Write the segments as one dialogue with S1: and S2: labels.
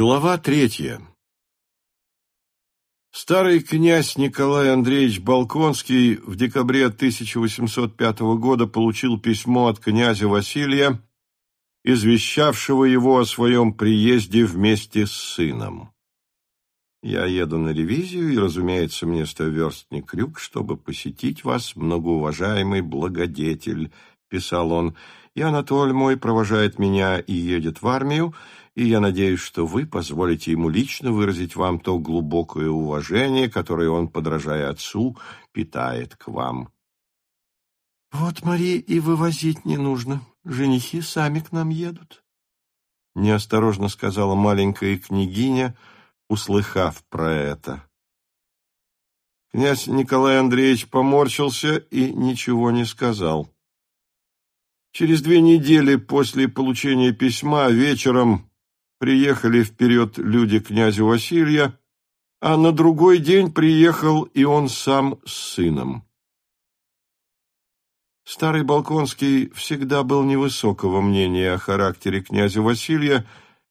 S1: Глава третья. Старый князь Николай Андреевич Балконский в декабре 1805 года получил письмо от князя Василия, извещавшего его о своем приезде вместе с сыном. «Я еду на ревизию, и, разумеется, мне стоверстный крюк, чтобы посетить вас, многоуважаемый благодетель», — писал он, — «и Анатоль мой провожает меня и едет в армию, и я надеюсь, что вы позволите ему лично выразить вам то глубокое уважение, которое он, подражая отцу, питает к вам. — Вот, Мария, и вывозить не нужно. Женихи сами к нам едут. Неосторожно сказала маленькая княгиня, услыхав про это. Князь Николай Андреевич поморщился и ничего не сказал. Через две недели после получения письма вечером приехали вперед люди князя Василия, а на другой день приехал и он сам с сыном. Старый Балконский всегда был невысокого мнения о характере князя Василия,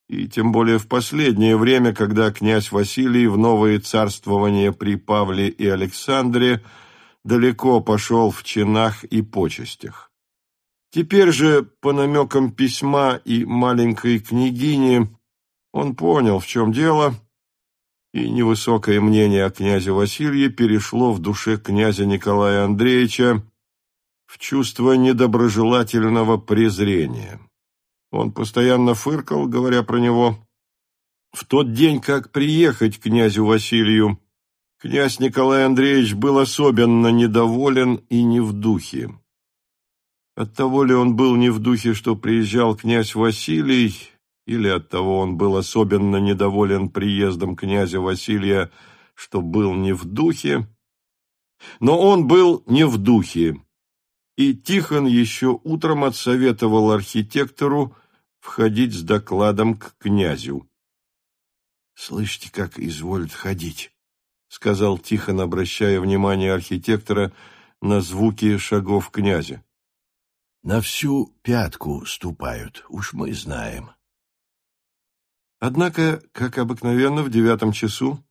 S1: и тем более в последнее время, когда князь Василий в новое царствование при Павле и Александре далеко пошел в чинах и почестях. Теперь же, по намекам письма и маленькой княгини, он понял, в чем дело, и невысокое мнение о князе Василии перешло в душе князя Николая Андреевича в чувство недоброжелательного презрения. Он постоянно фыркал, говоря про него. В тот день, как приехать к князю Василию, князь Николай Андреевич был особенно недоволен и не в духе. Оттого ли он был не в духе, что приезжал князь Василий, или оттого он был особенно недоволен приездом князя Василия, что был не в духе. Но он был не в духе, и Тихон еще утром отсоветовал архитектору входить с докладом к князю. «Слышите, как изволит ходить?» — сказал Тихон, обращая внимание архитектора на звуки шагов князя. «На всю пятку ступают, уж мы знаем». Однако, как обыкновенно, в девятом часу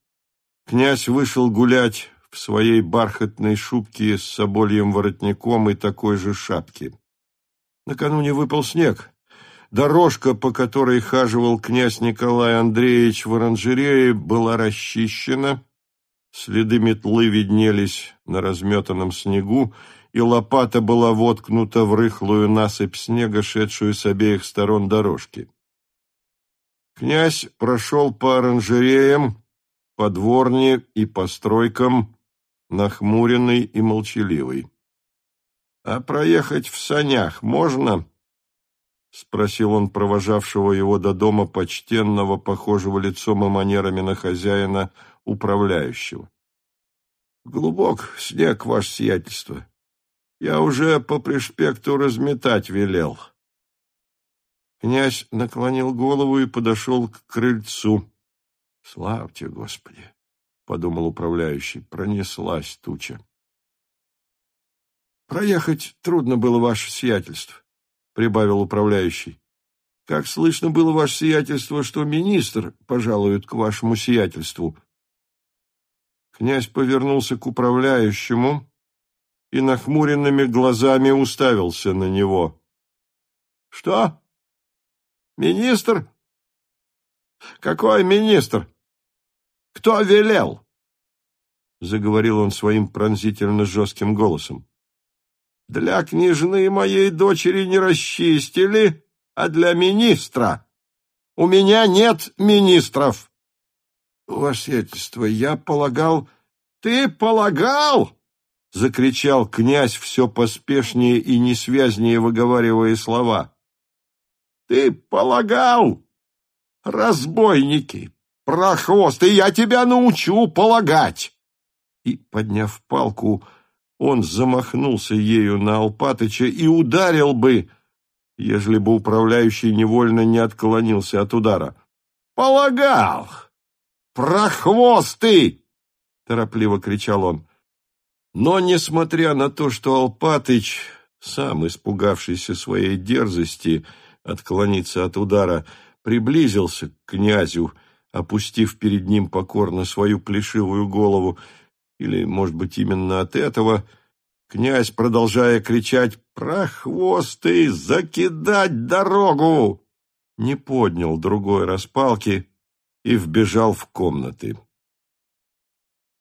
S1: князь вышел гулять в своей бархатной шубке с собольем воротником и такой же шапке. Накануне выпал снег. Дорожка, по которой хаживал князь Николай Андреевич в оранжерее, была расчищена, следы метлы виднелись на разметанном снегу, и лопата была воткнута в рыхлую насыпь снега, шедшую с обеих сторон дорожки. Князь прошел по оранжереям, по дворне и по стройкам, нахмуренный и молчаливый. — А проехать в санях можно? — спросил он провожавшего его до дома почтенного, похожего лицом и манерами на хозяина, управляющего. — Глубок снег, ваше сиятельство. Я уже по пришпекту разметать велел. Князь наклонил голову и подошел к крыльцу. — Славьте, Господи! — подумал управляющий. Пронеслась туча. — Проехать трудно было ваше сиятельство, — прибавил управляющий. — Как слышно было ваше сиятельство, что министр пожалует к вашему сиятельству. Князь повернулся к управляющему и нахмуренными глазами уставился на него. — Что? Министр? Какой министр? Кто велел? Заговорил он своим пронзительно жестким голосом. Для княжны моей дочери не расчистили, а для министра. У меня нет министров. Ваше я полагал... Ты полагал? Закричал князь все поспешнее и несвязнее выговаривая слова. Ты полагал? Разбойники, прохвосты, я тебя научу полагать. И, подняв палку, он замахнулся ею на Алпатыча и ударил бы, ежели бы управляющий невольно не отклонился от удара. «Полагал! Прохвосты!» — торопливо кричал он. Но, несмотря на то, что Алпатыч, сам испугавшийся своей дерзости, отклониться от удара, приблизился к князю опустив перед ним покорно свою плешивую голову, или, может быть, именно от этого, князь, продолжая кричать «Прохвосты! Закидать дорогу!» не поднял другой распалки и вбежал в комнаты.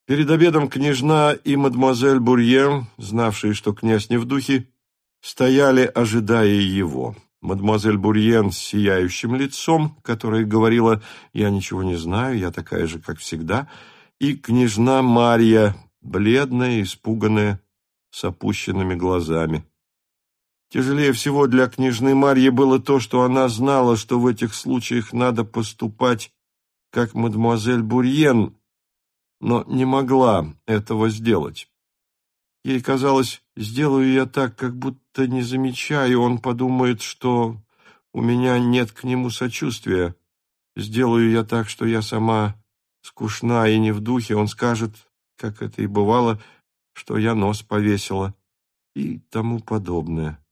S1: Перед обедом княжна и мадемуазель Бурье, знавшие, что князь не в духе, стояли, ожидая его. Мадемуазель Бурьен с сияющим лицом, которая говорила «Я ничего не знаю, я такая же, как всегда», и княжна Марья, бледная, испуганная, с опущенными глазами. Тяжелее всего для княжны Марьи было то, что она знала, что в этих случаях надо поступать, как мадемуазель Бурьен, но не могла этого сделать. Ей казалось, сделаю я так, как будто не замечаю, он подумает, что у меня нет к нему сочувствия. Сделаю я так, что я сама скучна и не в духе, он скажет, как это и бывало, что я нос повесила и тому подобное.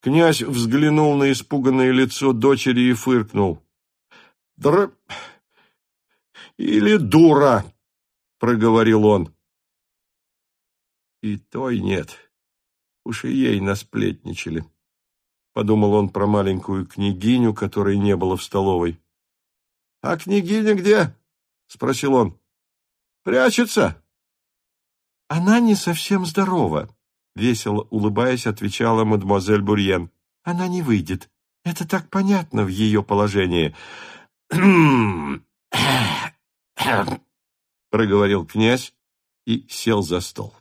S1: Князь взглянул на испуганное лицо дочери и фыркнул. «Др... или дура!» — проговорил он. И той нет. Уж и ей насплетничали. Подумал он про маленькую княгиню, которой не было в столовой. — А княгиня где? — спросил он. — Прячется. — Она не совсем здорова, — весело улыбаясь, отвечала мадемуазель Бурьен. — Она не выйдет. Это так понятно в ее положении. — проговорил князь и сел за стол.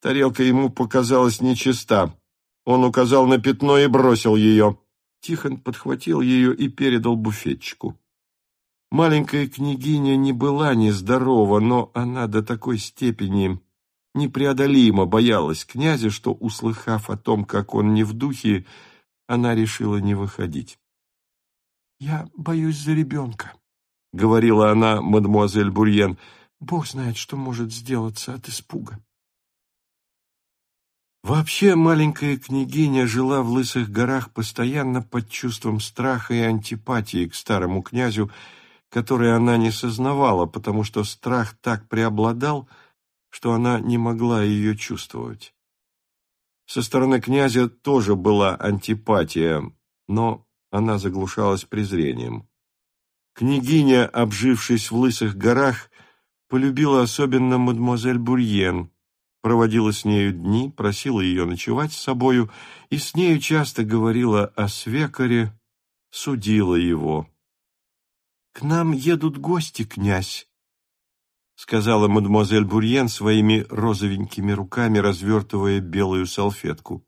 S1: Тарелка ему показалась нечиста. Он указал на пятно и бросил ее. Тихон подхватил ее и передал буфетчику. Маленькая княгиня не была нездорова, но она до такой степени непреодолимо боялась князя, что, услыхав о том, как он не в духе, она решила не выходить. «Я боюсь за ребенка», — говорила она мадемуазель Бурьен. «Бог знает, что может сделаться от испуга». Вообще маленькая княгиня жила в Лысых горах постоянно под чувством страха и антипатии к старому князю, который она не сознавала, потому что страх так преобладал, что она не могла ее чувствовать. Со стороны князя тоже была антипатия, но она заглушалась презрением. Княгиня, обжившись в Лысых горах, полюбила особенно мадемуазель Бурьен, проводила с нею дни, просила ее ночевать с собою и с нею часто говорила о свекаре, судила его. — К нам едут гости, князь, — сказала мадемуазель Бурьен своими розовенькими руками, развертывая белую салфетку.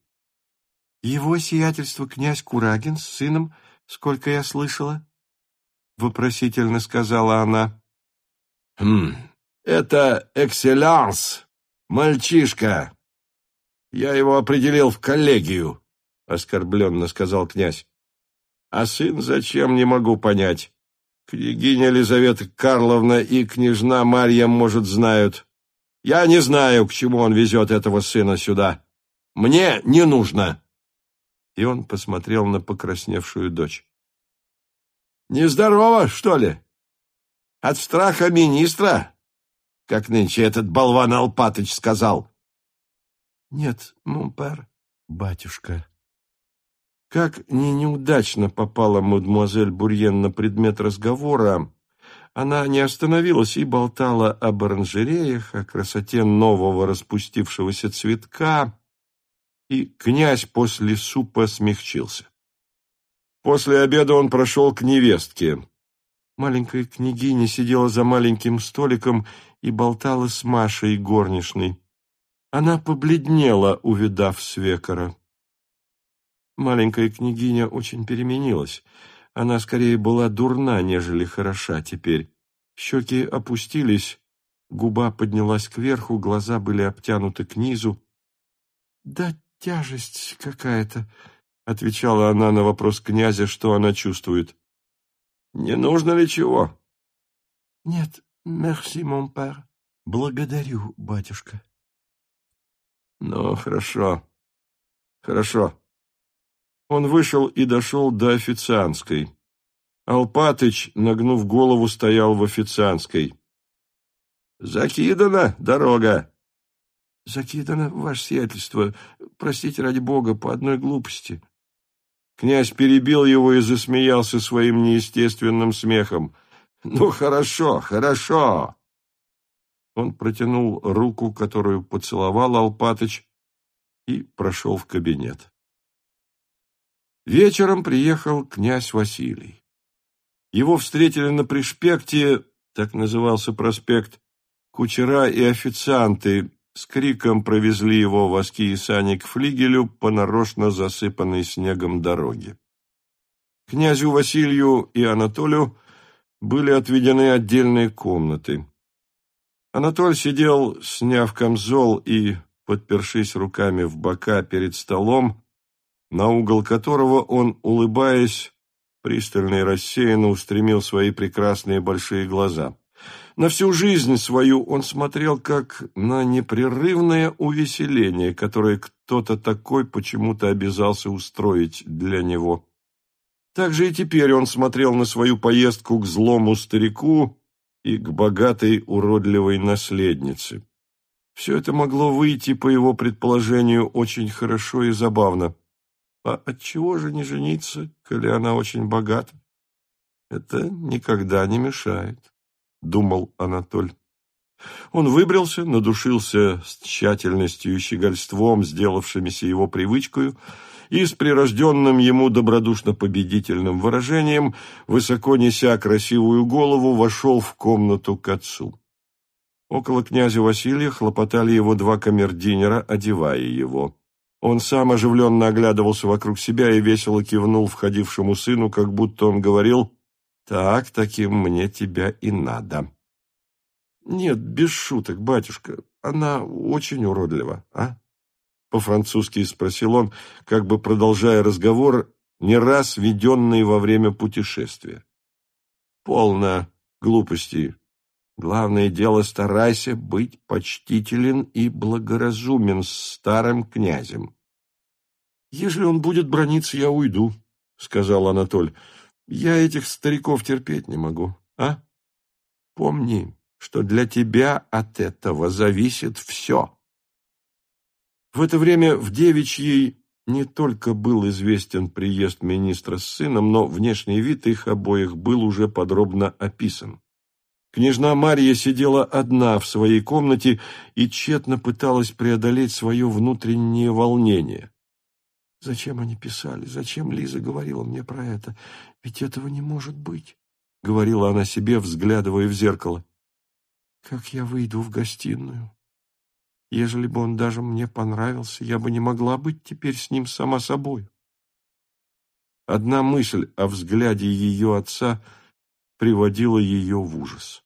S1: — Его сиятельство князь Курагин с сыном, сколько я слышала? — вопросительно сказала она. — Хм, это экселленс, «Мальчишка! Я его определил в коллегию», — оскорбленно сказал князь. «А сын зачем, не могу понять. Княгиня Елизавета Карловна и княжна Марья, может, знают. Я не знаю, к чему он везет этого сына сюда. Мне не нужно». И он посмотрел на покрасневшую дочь. «Нездорово, что ли? От страха министра?» Как нынче этот болван Алпатыч сказал. — Нет, мумпер, батюшка. Как ни неудачно попала мадемуазель Бурьен на предмет разговора, она не остановилась и болтала об оранжереях, о красоте нового распустившегося цветка, и князь после супа смягчился. После обеда он прошел к невестке. Маленькая княгиня сидела за маленьким столиком и болтала с Машей горничной. Она побледнела, увидав свекора. Маленькая княгиня очень переменилась. Она скорее была дурна, нежели хороша теперь. Щеки опустились, губа поднялась кверху, глаза были обтянуты к низу. — Да тяжесть какая-то, — отвечала она на вопрос князя, что она чувствует. Не нужно ли чего? Нет, мерси, мон пэр. Благодарю, батюшка. Ну, хорошо. Хорошо. Он вышел и дошел до официантской. Алпатыч, нагнув голову, стоял в официантской. «Закидана дорога!»
S2: «Закидана, ваше сиятельство. Простите, ради бога, по одной глупости».
S1: Князь перебил его и засмеялся своим неестественным смехом. «Ну, хорошо, хорошо!» Он протянул руку, которую поцеловал Алпатыч, и прошел в кабинет. Вечером приехал князь Василий. Его встретили на пришпекте, так назывался проспект, кучера и официанты с криком провезли его воски и сани к флигелю по нарочно засыпанной снегом дороге. Князю Василию и Анатолию были отведены отдельные комнаты. Анатоль сидел, сняв камзол и, подпершись руками в бока перед столом, на угол которого он, улыбаясь, пристально и рассеянно устремил свои прекрасные большие глаза. На всю жизнь свою он смотрел как на непрерывное увеселение, которое кто-то такой почему-то обязался устроить для него. Так же и теперь он смотрел на свою поездку к злому старику и к богатой уродливой наследнице. Все это могло выйти, по его предположению, очень хорошо и забавно. А отчего же не жениться, коли она очень богата? Это никогда не мешает, — думал Анатоль. Он выбрился, надушился с тщательностью и щегольством, сделавшимися его привычкою, и с прирожденным ему добродушно-победительным выражением, высоко неся красивую голову, вошел в комнату к отцу. Около князя Василия хлопотали его два камердинера, одевая его. Он сам оживленно оглядывался вокруг себя и весело кивнул входившему сыну, как будто он говорил «Так, таким мне тебя и надо». «Нет, без шуток, батюшка, она очень уродлива, а?» По-французски спросил он, как бы продолжая разговор, не раз веденный во время путешествия. «Полно глупости. Главное дело, старайся быть почтителен и благоразумен с старым князем. Если он будет брониться, я уйду, сказал Анатоль. Я этих стариков терпеть не могу, а? Помни, что для тебя от этого зависит все. В это время в девичьей не только был известен приезд министра с сыном, но внешний вид их обоих был уже подробно описан. Княжна Марья сидела одна в своей комнате и тщетно пыталась преодолеть свое внутреннее волнение. «Зачем они писали? Зачем Лиза говорила мне про это? Ведь этого не может быть», — говорила она себе, взглядывая в зеркало. «Как я выйду в гостиную? Ежели бы он даже мне понравился, я бы не могла быть теперь с ним сама собой». Одна мысль о взгляде ее отца — приводило ее в ужас.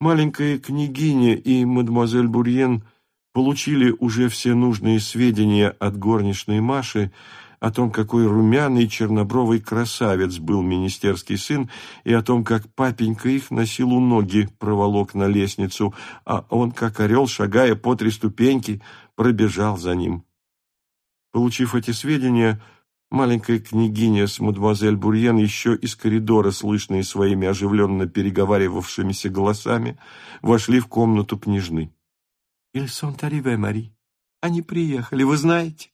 S1: Маленькая княгиня и мадемуазель Бурьен получили уже все нужные сведения от горничной Маши о том, какой румяный чернобровый красавец был министерский сын, и о том, как папенька их носил у ноги проволок на лестницу, а он, как орел, шагая по три ступеньки, пробежал за ним. Получив эти сведения, Маленькая княгиня с мадемуазель Бурьен еще из коридора, слышные своими оживленно переговаривавшимися голосами, вошли в комнату княжны. «Ils sont arrivés, Мари. Они приехали, вы знаете?»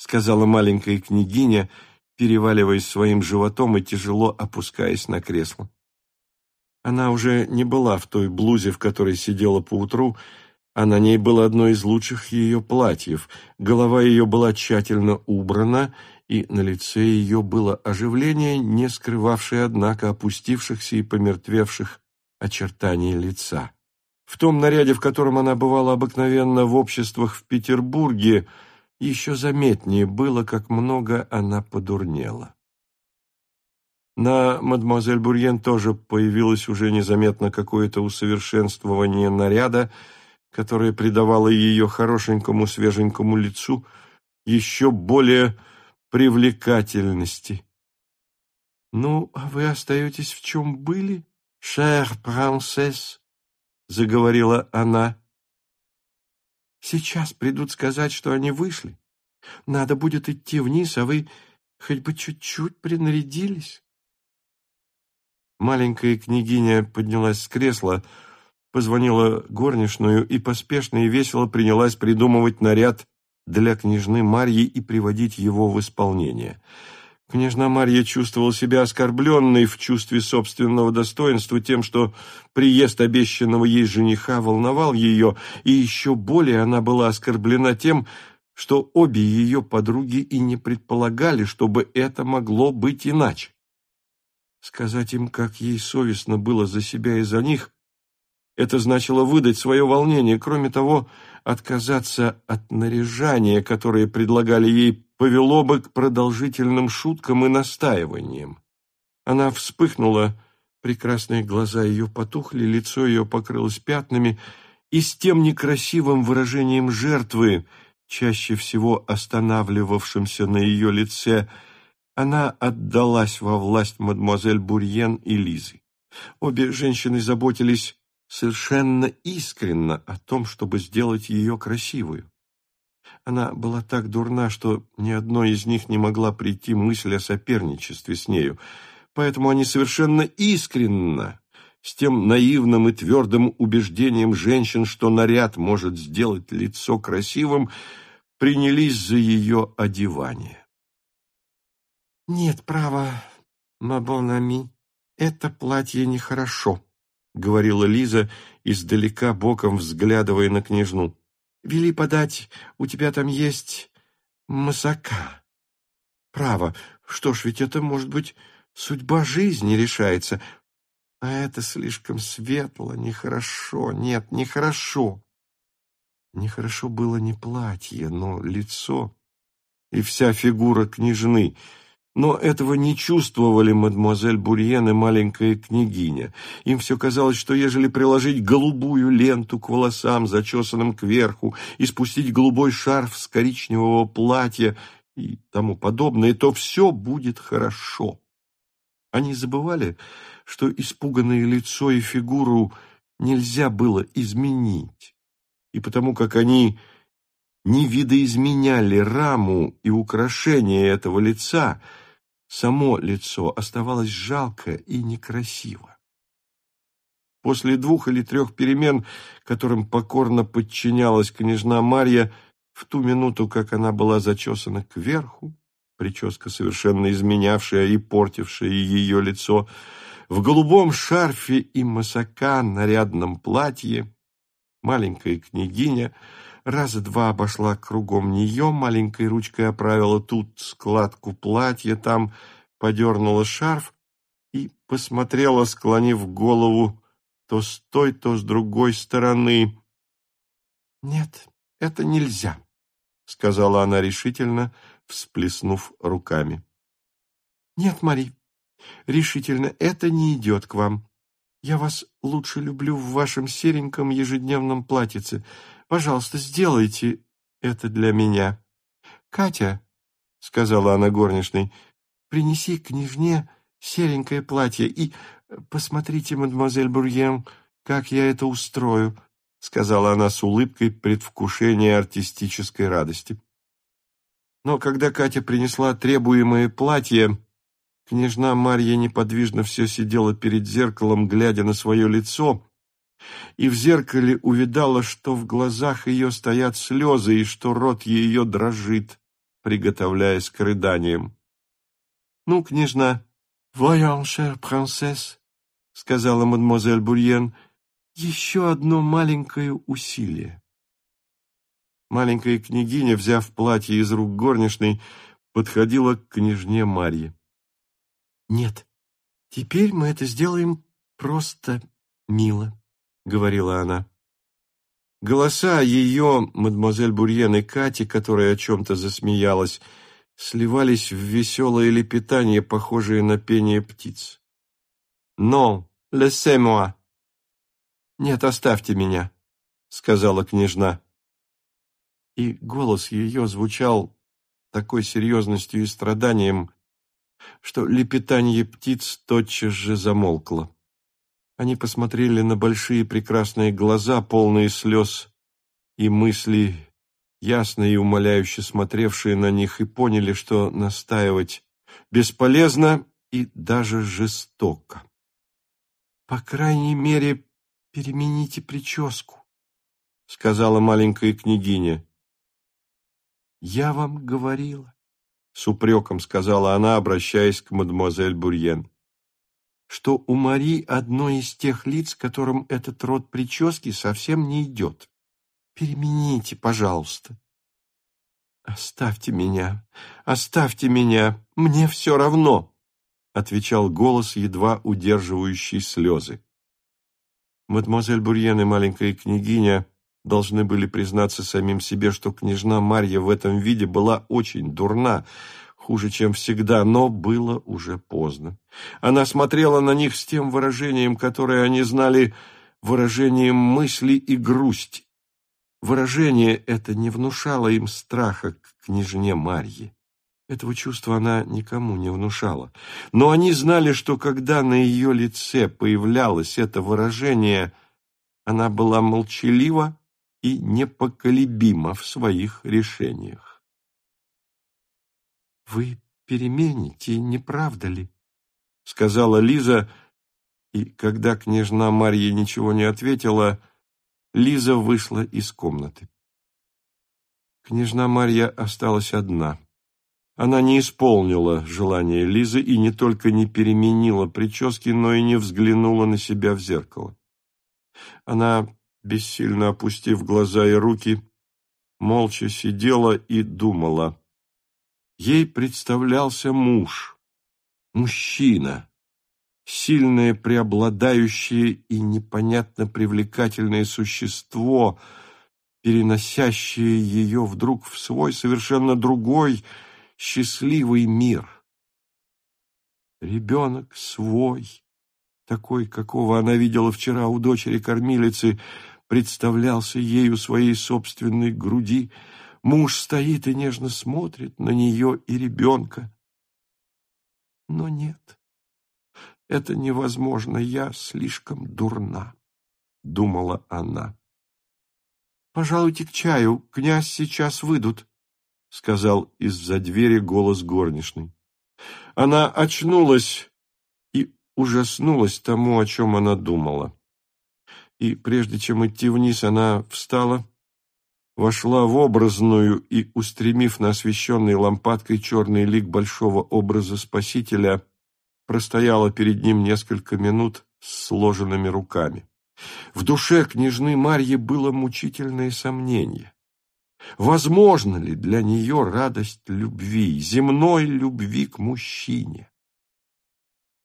S1: Сказала маленькая княгиня, переваливаясь своим животом и тяжело опускаясь на кресло. Она уже не была в той блузе, в которой сидела поутру, а на ней было одно из лучших ее платьев. Голова ее была тщательно убрана, и на лице ее было оживление, не скрывавшее, однако, опустившихся и помертвевших очертаний лица. В том наряде, в котором она бывала обыкновенно в обществах в Петербурге, еще заметнее было, как много она подурнела. На мадемуазель Бурьен тоже появилось уже незаметно какое-то усовершенствование наряда, которое придавало ее хорошенькому свеженькому лицу еще более привлекательности. «Ну, а вы остаетесь в чем были, шер принцесс?» — заговорила она. «Сейчас придут сказать, что они вышли. Надо будет идти вниз, а вы хоть бы чуть-чуть принарядились.
S2: Маленькая княгиня поднялась с кресла, позвонила горничную и поспешно и весело принялась придумывать наряд для княжны Марьи и приводить его в исполнение. Княжна Марья чувствовала себя оскорбленной в чувстве собственного достоинства тем, что приезд обещанного ей жениха волновал ее, и еще более она была оскорблена тем, что обе ее подруги и не предполагали, чтобы это могло быть иначе. Сказать им, как ей совестно было за себя и за них, это значило выдать свое волнение. Кроме того, отказаться от наряжания, которое предлагали ей, повело бы к продолжительным шуткам и настаиваниям. Она вспыхнула, прекрасные глаза ее потухли, лицо ее покрылось пятнами, и с тем некрасивым выражением жертвы, чаще всего останавливавшимся на ее лице, она отдалась во власть мадемуазель Бурьен и Лизы. Обе женщины заботились совершенно искренно о том, чтобы сделать ее красивую. Она была так дурна, что ни одной из них не могла прийти мысль о соперничестве с нею, поэтому они совершенно искренно, с тем наивным и твердым убеждением женщин, что наряд может сделать лицо красивым, принялись за ее одевание. «Нет, право, мабонами, это платье нехорошо», — говорила Лиза, издалека боком взглядывая на княжну. «Вели подать, у тебя там есть масака. Право, что ж, ведь это, может быть, судьба жизни решается. А это слишком светло, нехорошо, нет, нехорошо». Нехорошо было не платье, но лицо и вся фигура княжны — но этого не чувствовали мадемуазель Бурьен и маленькая княгиня. Им все казалось, что ежели приложить голубую ленту к волосам, зачесанным кверху, и спустить голубой шарф с коричневого платья и тому подобное, то все будет хорошо. Они забывали, что испуганное лицо и фигуру нельзя было изменить, и потому как они не видоизменяли раму и украшение этого лица – Само лицо оставалось жалко и некрасиво. После двух или трех перемен, которым покорно подчинялась княжна Марья, в ту минуту, как она была зачесана кверху, прическа, совершенно изменявшая и портившая ее лицо, в голубом шарфе и масака нарядном платье, маленькая княгиня — раза два обошла кругом нее, маленькой ручкой оправила тут складку платья, там подернула шарф и посмотрела, склонив голову то с той, то с другой стороны. «Нет, это нельзя», — сказала она решительно, всплеснув руками. «Нет, Мари, решительно, это не идет к вам. Я вас лучше люблю в вашем сереньком ежедневном платьице. Пожалуйста, сделайте это для меня. Катя, — сказала она горничной, — принеси княжне серенькое платье и посмотрите, мадемуазель Бурьен, как я это устрою, — сказала она с улыбкой предвкушения артистической радости. Но когда Катя принесла требуемое платье, княжна Марья неподвижно все сидела перед зеркалом, глядя на свое лицо, и в зеркале увидала, что в глазах ее стоят слезы и что рот ее дрожит, приготовляясь к рыданиям. — Ну, княжна, voyons, chère princesse, — сказала мадемуазель Бурьен, — еще одно маленькое усилие. Маленькая княгиня, взяв платье из рук горничной, подходила к княжне Марье. — Нет, теперь мы это сделаем просто мило, — говорила она. Голоса ее, мадемуазель Бурьен и Кати, которая о чем-то засмеялась, сливались в веселое лепетание, похожее на пение птиц. «Non, laissez-moi!» «Нет, оставьте меня», — сказала княжна. И голос ее звучал такой серьезностью и страданием, что лепетание птиц тотчас же замолкло. Они посмотрели на большие прекрасные глаза, полные слез, и мысли, ясно и умоляюще смотревшие на них, и поняли, что настаивать бесполезно и даже жестоко. По крайней мере, перемените прическу, сказала маленькая княгиня. Я вам говорила, с упреком сказала она, обращаясь к мадемуазель Бурьен, что у Мари одно из тех лиц, которым этот род прически совсем не идет. Перемените, пожалуйста. «Оставьте меня, оставьте меня, мне все равно», — отвечал голос, едва удерживающий слезы. Мадемуазель Бурьен и маленькая княгиня должны были признаться самим себе, что княжна Марья в этом виде была очень дурна, хуже, чем всегда, но было уже поздно. Она смотрела на них с тем выражением, которое они знали выражением мысли и грусти. Выражение это не внушало им страха к княжне Марье. Этого чувства она никому не внушала. Но они знали, что когда на ее лице появлялось это выражение, она была молчалива и непоколебима в своих решениях. «Вы перемените, не правда ли?» — сказала Лиза, и когда княжна Марья ничего не ответила, Лиза вышла из комнаты. Княжна Марья осталась одна. Она не исполнила желания Лизы и не только не переменила прически, но и не взглянула на себя в зеркало. Она, бессильно опустив глаза и руки, молча сидела и думала. Ей представлялся муж, мужчина, сильное, преобладающее и непонятно привлекательное существо, переносящее ее вдруг в свой совершенно другой, счастливый мир. Ребенок свой, такой, какого она видела вчера у дочери-кормилицы, представлялся ею своей собственной груди. Муж стоит и нежно смотрит на нее и ребенка. Но нет. Это невозможно, я слишком дурна, — думала она. — Пожалуйте к чаю, князь сейчас выйдут, — сказал из-за двери голос горничной. Она очнулась и ужаснулась тому, о чем она думала. И прежде чем идти вниз, она встала, вошла в образную и, устремив на освещенный лампадкой черный лик большого образа Спасителя, простояла перед ним несколько минут с сложенными руками. В душе княжны Марьи было мучительное сомнение. Возможно ли для нее радость любви, земной любви к мужчине?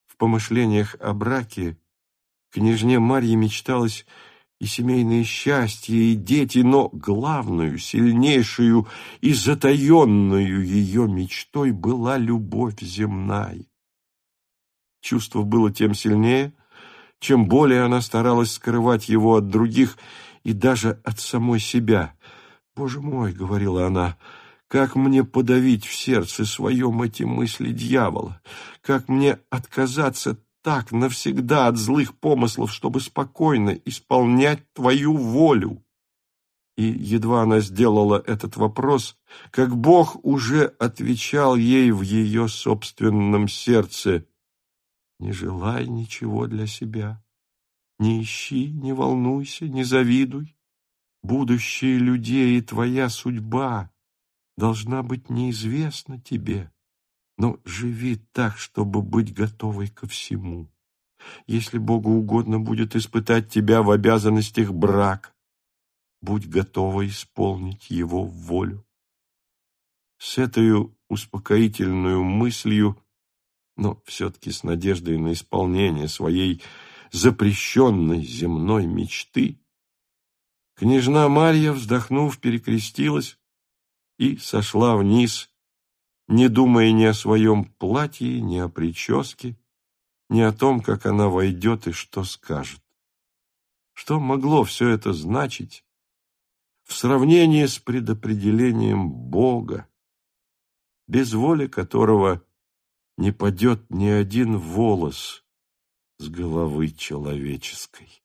S2: В помышлениях о браке княжне Марье мечталось и семейное счастье, и дети, но главную, сильнейшую и затаенную ее мечтой была любовь земная. Чувство было тем сильнее, чем более она старалась скрывать его от других и даже от самой себя. «Боже мой!» — говорила она — как мне подавить в сердце своем эти мысли дьявола? Как мне отказаться так навсегда от злых помыслов, чтобы спокойно исполнять твою волю? И едва она сделала этот вопрос, как Бог уже отвечал ей в ее собственном сердце. Не желай ничего для себя. Не ищи, не волнуйся, не завидуй. Будущее людей и твоя судьба должна быть неизвестна тебе, но живи так, чтобы быть готовой ко всему. Если Богу угодно будет испытать тебя в обязанностях брак, будь готова исполнить его волю. С этой успокоительной мыслью но все-таки с надеждой на исполнение своей запрещенной земной мечты, княжна Марья, вздохнув, перекрестилась и сошла вниз, не думая ни о своем платье, ни о прическе, ни о том, как она войдет и что скажет. Что могло все это значить в сравнении с предопределением Бога, без воли которого не падет ни один волос с головы человеческой.